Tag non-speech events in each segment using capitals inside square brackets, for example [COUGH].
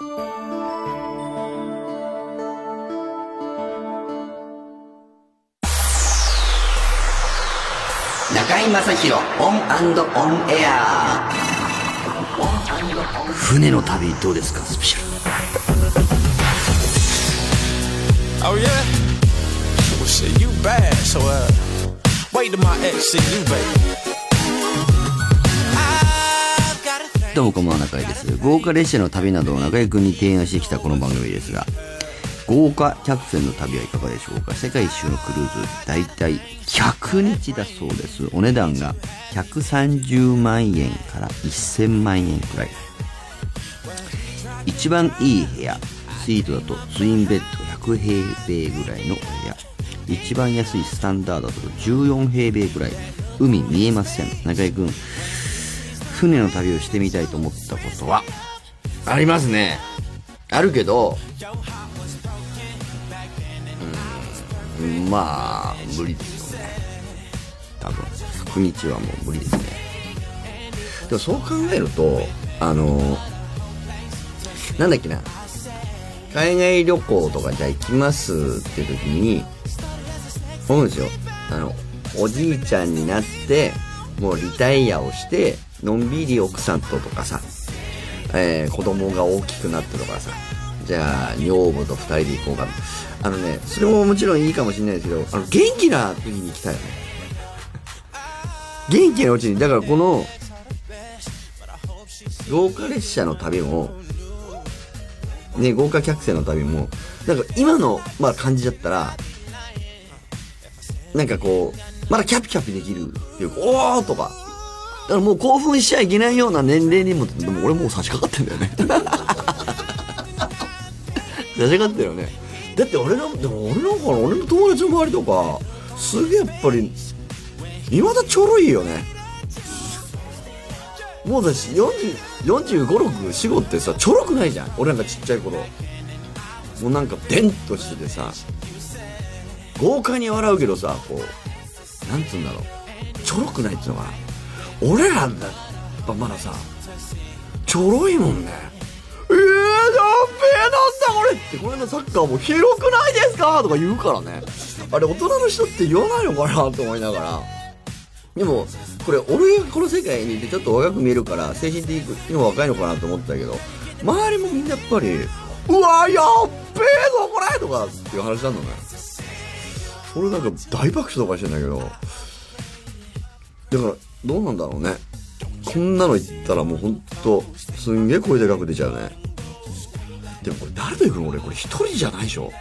中居正広オンオンエア船の旅どうですかスペシャル Oh yeah? Well shit, you bad, so uh wait till my ex see you, baby. どうもこんばんは中居です。豪華列車の旅などを中居君に提案してきたこの番組ですが豪華客船の旅はいかがでしょうか。世界一周のクルーズ大体100日だそうです。お値段が130万円から1000万円くらい。一番いい部屋スイートだとツインベッド100平米ぐらいの部屋。一番安いスタンダードだと14平米ぐらい。海見えません。中居君船の旅をしてみたいと思ったことは？ありますね。あるけどうんまあ無理ですよね。多分。福日はもう無理ですね。でもそう考えるとあのなんだっけな。海外旅行とかじゃあ行きますって時に思うんですよ。あのおじいちゃんになってもうリタイアをしてのんびり奥さんととかさ、えー子供が大きくなってとかさじゃあ女房と二人で行こうかあのねそれももちろんいいかもしれないですけどあの元気な時に行きたいよね元気なうちにだからこの豪華列車の旅もね、豪華客船の旅も、なんか今の、まあ、感じだったら、なんかこう、まだキャピキャピできるっていうか、おーとか。だからもう興奮しちゃいけないような年齢にも、でも俺もう差し掛かってんだよね。[LAUGHS] 差し掛かってるよね。だって俺の、でも俺なんか俺の友達の周りとか、すげえやっぱり、未だちょろいよね。もうだし、45、6、45ってさ、ちょろくないじゃん。俺なんかちっちゃい頃。もうなんか、デンとしててさ、豪快に笑うけどさ、こう、なんつうんだろう。ちょろくないっていうのかな。俺らだ、やっぱまださ、ちょろいもんね。えー、やっべえなんだこれって、この間サッカーも広くないですかとか言うからね。あれ、大人の人って言わないのかなと思いながら。でも、これ、俺がこの世界にいてちょっと若く見えるから、精神的にも若いのかなと思ったけど、周りもみんなやっぱり、うわやっべえぞこれとかっていう話なんだね。それなんか大爆笑とかしてんだけど、だから、どうなんだろうね。こんなの言ったらもうほんと、すんげえ声でかく出ちゃうね。でもこれ誰と行くの？俺、これ一人じゃないでしょ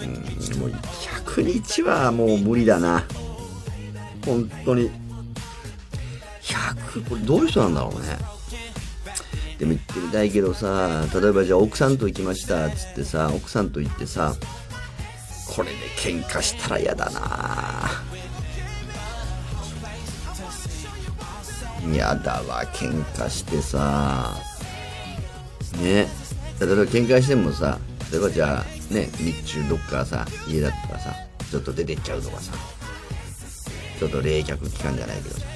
うん。もう100日はもう無理だな本当に100これどういう人なんだろうねでも言ってみたいけどさ例えばじゃあ奥さんと行きましたっつってさ奥さんと行ってさこれで喧嘩したら嫌だな嫌だわ喧嘩してさ。ね。例えば喧嘩してもさ例えばじゃあね日中どっかさ家だったらさちょっと出てっちゃうとかさちょっと冷却期間じゃないけどさ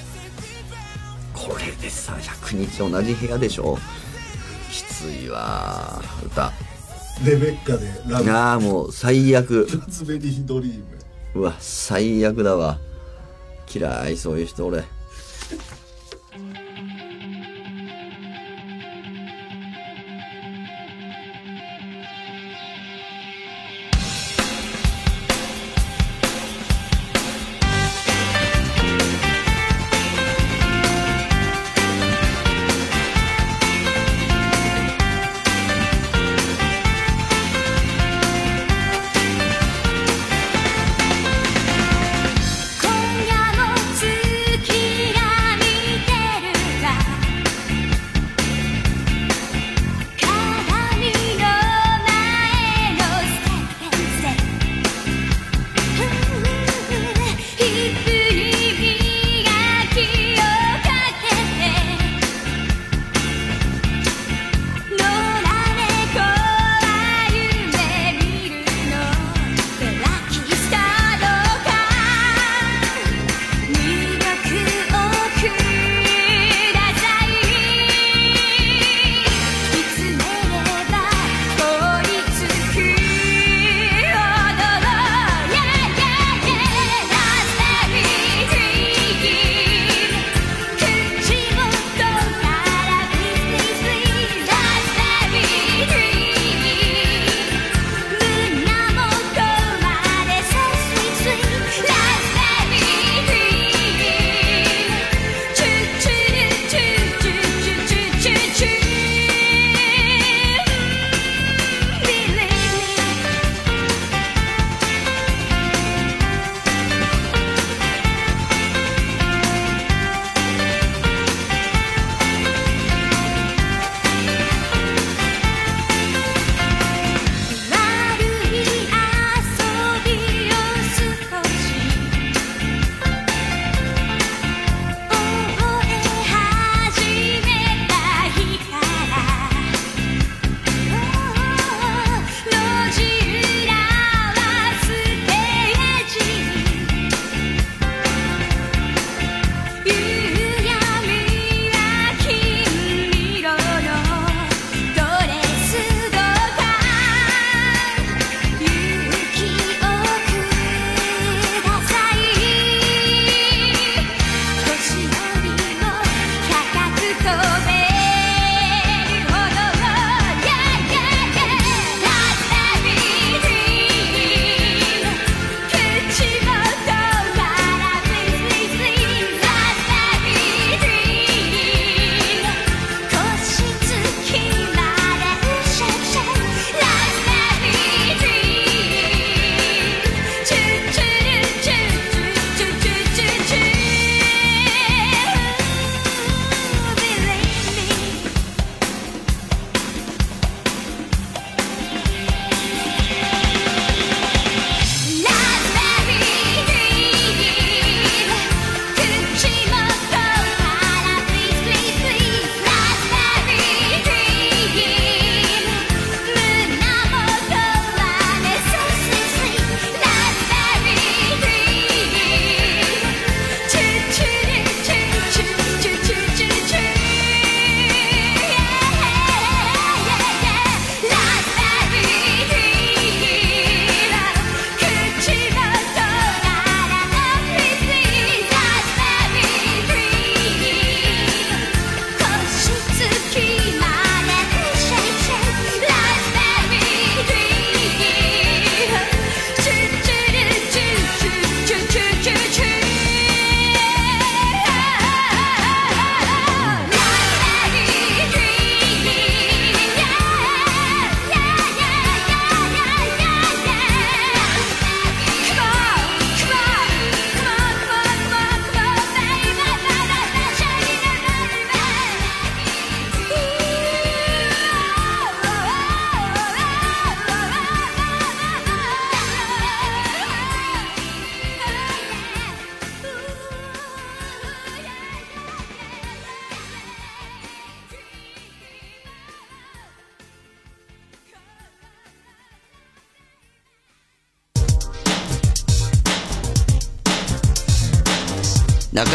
これでさ100日同じ部屋でしょ？きついわ歌。レベッカでラブ。ああもう最悪。ラズベリードリームうわ最悪だわ。嫌いそういう人俺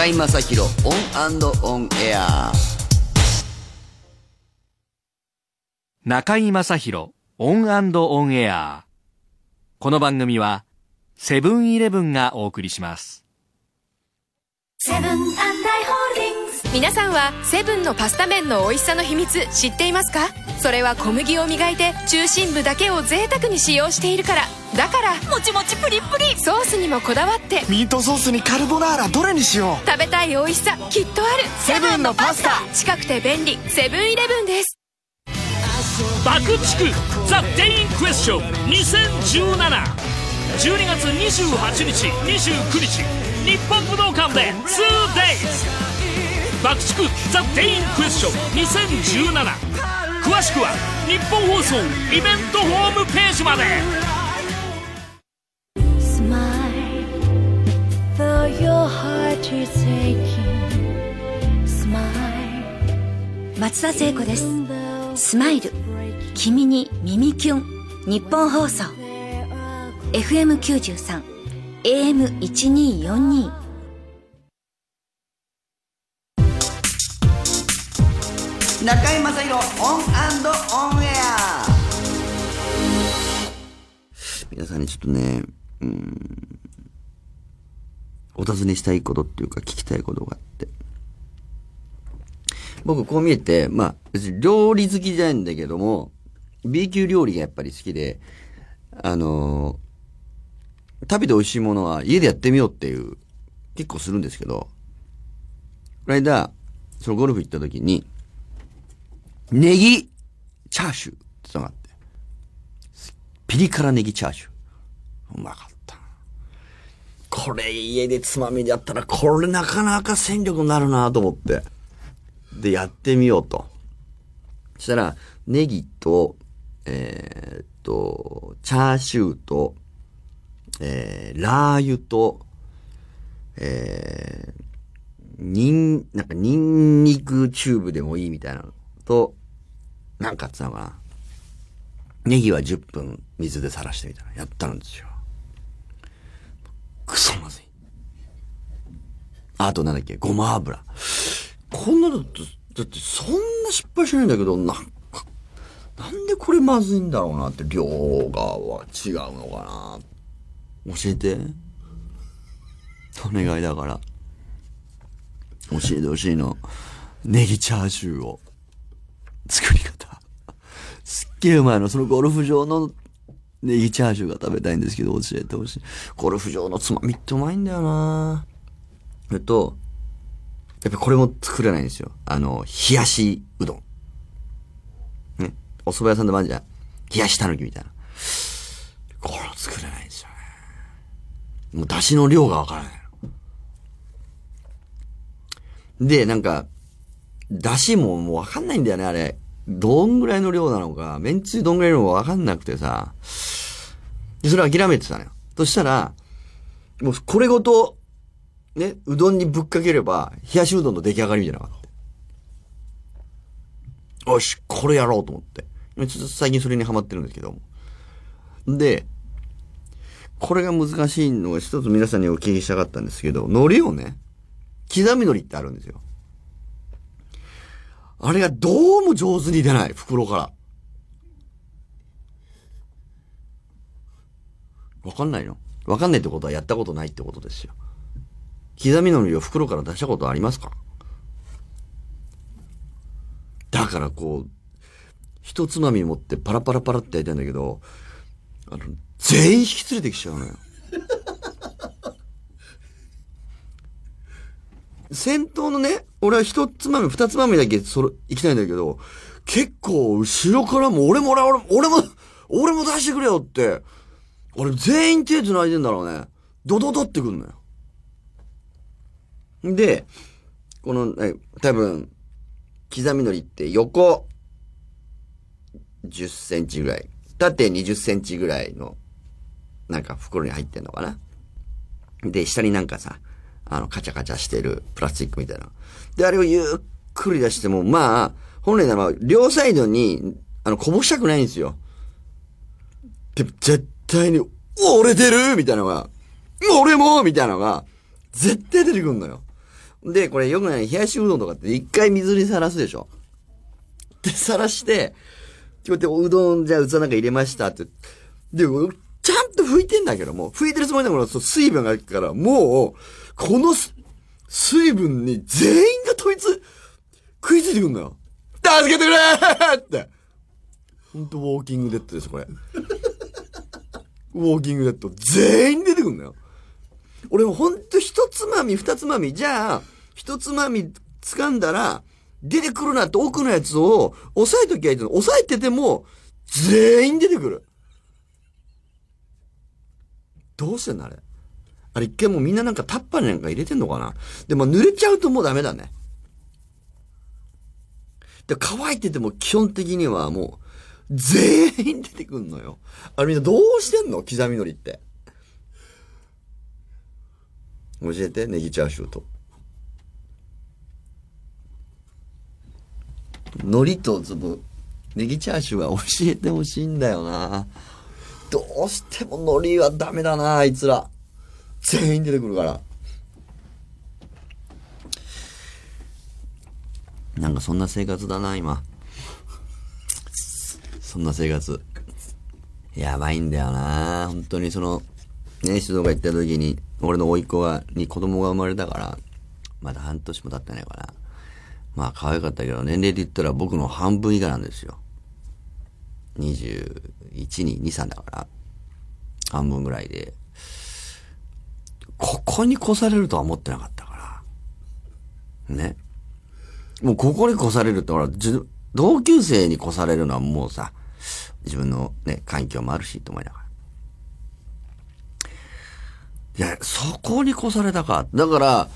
居正広オンオンエア。中居正広オンオンエア。この番組はセブンイレブンがお送りします。セブン＆アイ・ホールディングス皆さんはセブンのパスタ麺の美味しさの秘密知っていますか？それは小麦を磨いて中心部だけを贅沢に使用しているから。だからもちもちプリップリ。ソースにもこだわって。ミートソースにカルボナーラどれにしよ食べたい美味しさきっとある。セブンのパスタ。近くて便利。セブンイレブンです。爆竹。ザ・デインクエスチョン。2017 12月28日29日日本武道館で 2days 爆竹ザ・デインクエスチョン2017詳しくは日本放送イベントホームページまで。Smile, 松田聖子です。スマイル君に耳キュン。ニッポン放送。FM93 AM1242 中居正広オンオンエア皆さんにちょっとね、うん、お尋ねしたいことっていうか聞きたいことがあって。僕こう見えて、まあ、料理好きじゃないんだけども、B 級料理がやっぱり好きで、あのー食べて美味しいものは家でやってみようっていう、結構するんですけど、この間、そのゴルフ行った時に、ネギチャーシューってのがあって。ピリ辛ネギチャーシュー。うまかった。これ家でつまみでやったら、これなかなか戦力になるなと思って。で、やってみようと。そしたら、ネギと、えーっと、チャーシューと、えー、ラー油と、えー、にん、なんかニンニクチューブでもいいみたいなのと、なんかつうのかな。ネギは10分水でさらしてみたいな。やったんですよ。くそまずい。あとなんだっけ、ごま油。こんなのだって、だってそんな失敗しないんだけど、なんか、なんでこれまずいんだろうなって、量が違うのかなっ。教えて。お願いだから。教えてほしいの。ネギチャーシューを。作り方。すっげえうまいの。そのゴルフ場のネギチャーシューが食べたいんですけど、教えてほしい。ゴルフ場のつまみってうまいんだよなえっと、やっぱこれも作れないんですよ。あの、冷やしうどん。ね。お蕎麦屋さんでもあるじゃん。冷やしたぬきみたいな。これ作れないんですよね。もう出汁の量がわからない。で、なんか、出汁ももうわかんないんだよね、あれ。どんぐらいの量なのか、めんつゆどんぐらいのかわかんなくてさ。で、それ諦めてたのよ。そしたら、もうこれごと、ね、うどんにぶっかければ、冷やしうどんの出来上がりみたいなのがあって。よし、これやろうと思って。ちょっと最近それにハマってるんですけども。で、これが難しいのが一つ皆さんにお聞きしたかったんですけど、海苔をね、刻み海苔ってあるんですよ。あれがどうも上手に出ない、袋から。わかんないの？わかんないってことはやったことないってことですよ。刻み海苔を袋から出したことありますか？だからこう、一つまみ持ってパラパラパラってやりたいんだけど、あの、全員引き連れてきちゃうのよ。[LAUGHS] 先頭のね、俺は一つまみ、二つまみだけそれ、行きたいんだけど、結構後ろからも俺も俺も、俺も、俺も出してくれよって、俺全員手繋いでんだろうね。ドドドってくんのよ。で、この、え多分、刻み海苔って横10センチぐらい、縦20センチぐらいの、なんか袋に入ってんのかな？で、下になんかさ、あの、カチャカチャしてるプラスチックみたいな。で、あれをゆっくり出しても、まあ、本来なら、両サイドに、あの、こぼしたくないんですよ。で、絶対に、折れてるみたいなのが、俺もみたいなのが、絶対出てくるのよ。で、これよくない、冷やしうどんとかって一回水にさらすでしょ。で、さらして、こうやってうどんじゃあ器なんか入れましたって。で、ちゃんと拭いてんだけども、拭いてるつもりだから、水分があるから、もう、この水分に全員が問いつ、食いついてくんだよ。助けてくれって。ほんとウォーキングデッドです、これ。ウォーキングデッド。全員出てくんだよ。俺もほんと一つまみ、二つまみ、じゃあ、一つまみ掴んだら、出てくるなって奥のやつを押さえときゃいいの。押さえてても、全員出てくる。どうしてんのあれ？あれ一回もうみんななんかタッパーなんか入れてんのかな？でも濡れちゃうともうダメだね。で、乾いてても基本的にはもう、全員出てくんのよ。あれみんなどうしてんの？刻み海苔って。教えて、ネギチャーシューと。海苔と粒、ネギチャーシューは教えてほしいんだよな。どうしても海苔はダメだな、あいつら。全員出てくるから。なんかそんな生活だな、今。そんな生活。やばいんだよな本当にその、ね、静岡行った時に、俺の甥っ子が、に子供が生まれたから、まだ半年も経ってないから。まあ可愛かったけど、年齢で言ったら僕の半分以下なんですよ。21、2、2、3だから。半分ぐらいで。ここに越されるとは思ってなかったから。ね。もうここに越されるって、ほら、同級生に越されるのはもうさ、自分のね、環境もあるし、と思いながら。いや、そこに越されたか。だから、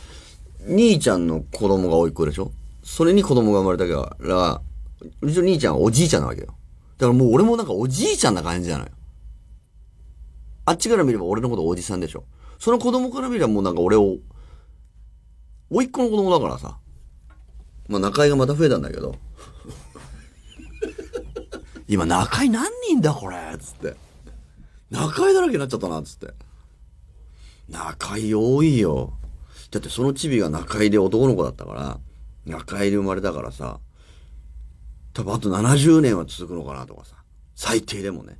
兄ちゃんの子供が甥っ子でしょ？それに子供が生まれたから、うちの兄ちゃんはおじいちゃんなわけよ。だからもう俺もなんかおじいちゃんな感じなのよ。あっちから見れば俺のことおじさんでしょ。その子供から見ればもうなんか俺を、甥っ子の子供だからさ。まあ中居がまた増えたんだけど。今中居何人だこれ？つって。中居だらけになっちゃったなっつって。中居多いよ。だってそのチビが中居で男の子だったから、中居で生まれたからさ、多分あと70年は続くのかなとかさ。最低でもね。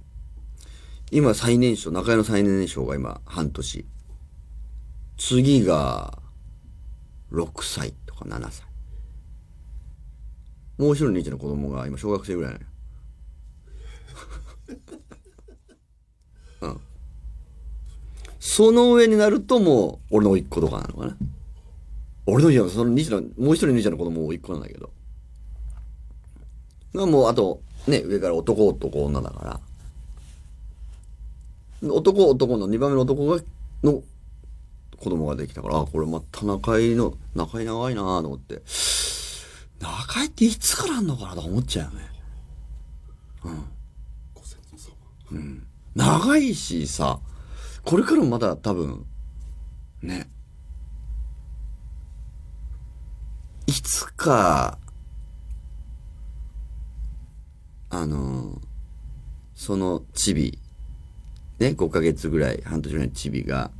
今最年少、中居の最年少が今半年。次が6歳とか7歳。もう一人の兄ちゃんの子供が今小学生ぐらいなのよ。うん。その上になるともう、俺の甥っ子とかなのかな。俺の兄ちゃん、その兄ちゃんの、もう一人の兄ちゃんの子供も甥っ子なんだけど。がもう、あと、ね、上から男、男、女だから。男、男の2番目の男が、の子供ができたから、あ、これまた中居の、中居長いなと思って。中居っていつからあんのかなと思っちゃうよね。うん。うん。長いしさ、これからもまだ多分、ね。いつか、あの、そのチビ、ね、5ヶ月ぐらい、半年ぐらいのチビが、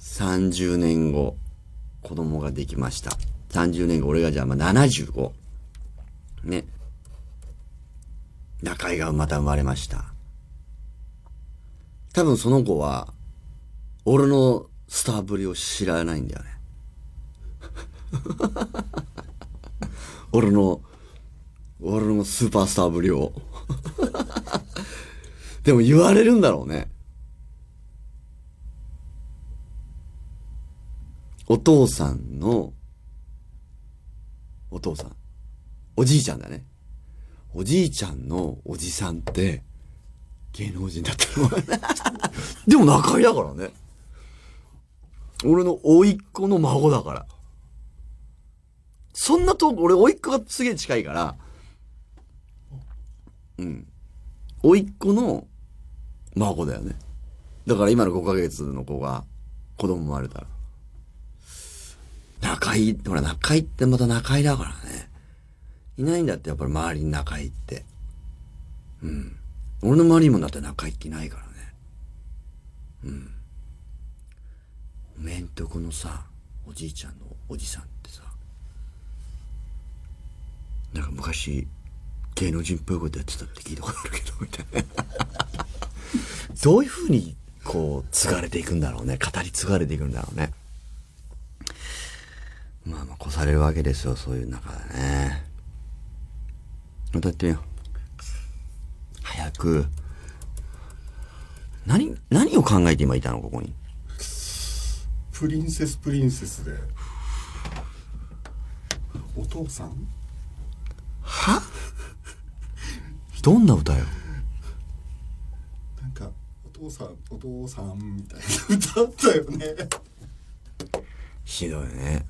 30年後、子供ができました。30年後、俺がじゃあまあ75。ね。中居がまた生まれました。多分その子は、俺のスターぶりを知らないんだよね。[LAUGHS] 俺の、俺のスーパースターぶりを。[LAUGHS] でも言われるんだろうね。お父さんの、お父さん。おじいちゃんだね。おじいちゃんのおじさんって、芸能人だったの [LAUGHS] でも仲居だからね。俺の甥っ子の孫だから。そんなと、俺甥っ子がすげえ近いから、うん。甥っ子の孫だよね。だから今の5ヶ月の子が子供生まれたら。中井、ほら中井ってまた中井だからね。いないんだってやっぱり周りに中井って。うん。俺の周りにもだって中井っていないからね。うん。おめんとこのさ、おじいちゃんのおじさんってさ、なんか昔芸能人っぽいことやってたって聞いたことあるけどみたいな。[LAUGHS] どういうふうにこう継がれていくんだろうね。語り継がれていくんだろうね。まあまあ越されるわけですよそういう中でね。歌ってよ。早く。何何を考えて今いたのここに？プリンセスプリンセスで。お父さん？は？どんな歌よ？なんかお父さんお父さんみたいな歌だったよね。ひどいね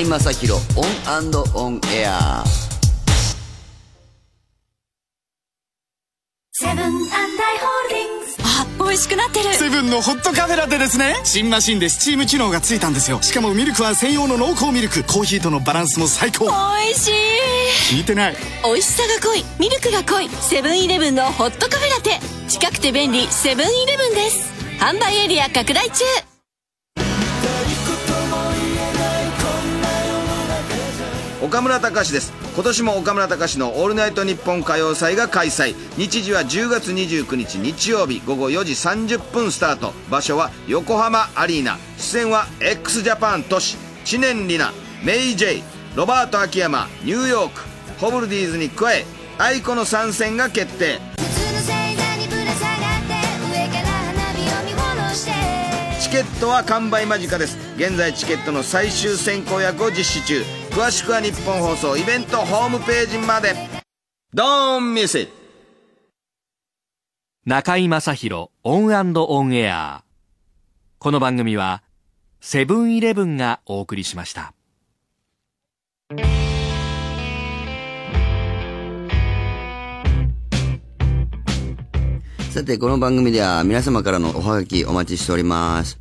中居正広オンオンエア。セブンアイ・ホールディングス。あ美味しくなってる。セブンのホットカフェラテですね。新マシンでスチーム機能がついたんですよ。しかもミルクは専用の濃厚ミルク。コーヒーとのバランスも最高。美味しい。聞いてない。美味しさが濃い。ミルクが濃い。セブンイレブンのホットカフェラテ。近くて便利。セブンイレブンです。販売エリア拡大中岡村隆史です。今年も岡村隆史の「オールナイトニッポン歌謡祭」が開催。日時は10月29日日曜日午後4時30分スタート。場所は横浜アリーナ。出演は x ジャパン都市知念里奈メイ・ジェイロバート秋山ニューヨーク。ホブルディーズに加え愛子の参戦が決定。チケットは完売間近です。現在チケットの最終選考役を実施中。詳しくはニッポン放送イベントホームページまで。 Don't miss。中居正広オンオンエア。この番組はセブンイレブンがお送りしました。さて、この番組では皆様からのおはがきお待ちしております。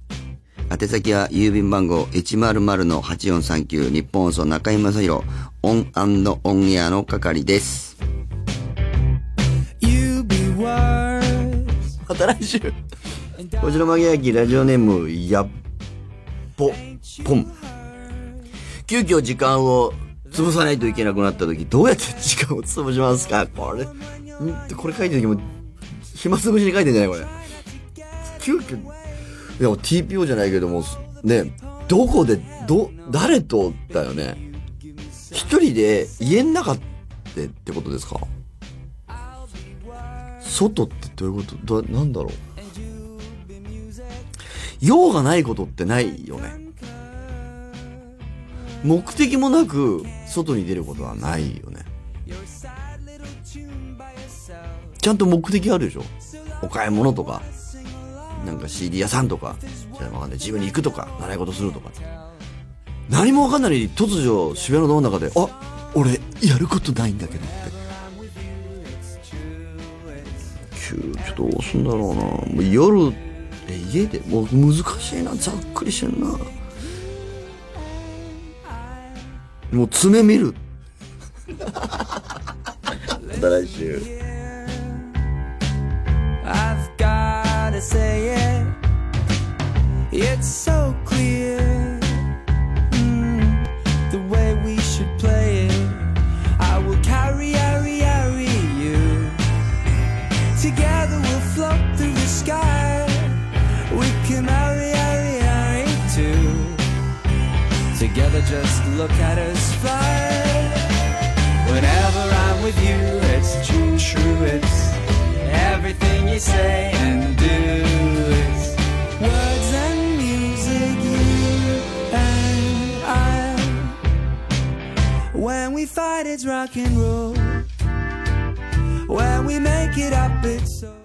宛先は郵便番号100-8439ニッポン放送中居正広オンオンエアの係です。また来週。こちら曲げ焼きラジオネームやっぽぽん。急遽時間を潰さないといけなくなった時どうやって時間を潰しますか？これ、ん？これ書いてる時も暇つぶしに書いてんじゃないこれ。急遽、でも TPO じゃないけども、ね、どこで、ど、誰とだよね？一人で家の中ってってことですか？外ってどういうこと？ど、なんだろう？用がないことってないよね。目的もなく外に出ることはないよね。ちゃんと目的あるでしょ？お買い物とか、なんか CD 屋さんとか、じゃあわかんない。自分に行くとか、習い事するとか。何もわかんないに突如渋谷のど真ん中で、あ、俺やることないんだけどって。急遽どうすんだろうな。もう夜、え、家で、もう難しいな。ざっくりしてんな。もう爪見る。[LAUGHS] また来週。It's so clear mm, the way we should play it. I will carry, carry, carry you. Together we'll float through the sky. We can too. Together, just look at us fly. Whenever I'm with you, it's true, true, it's everything you say and do is fight it's rock and roll. When we make it up it's so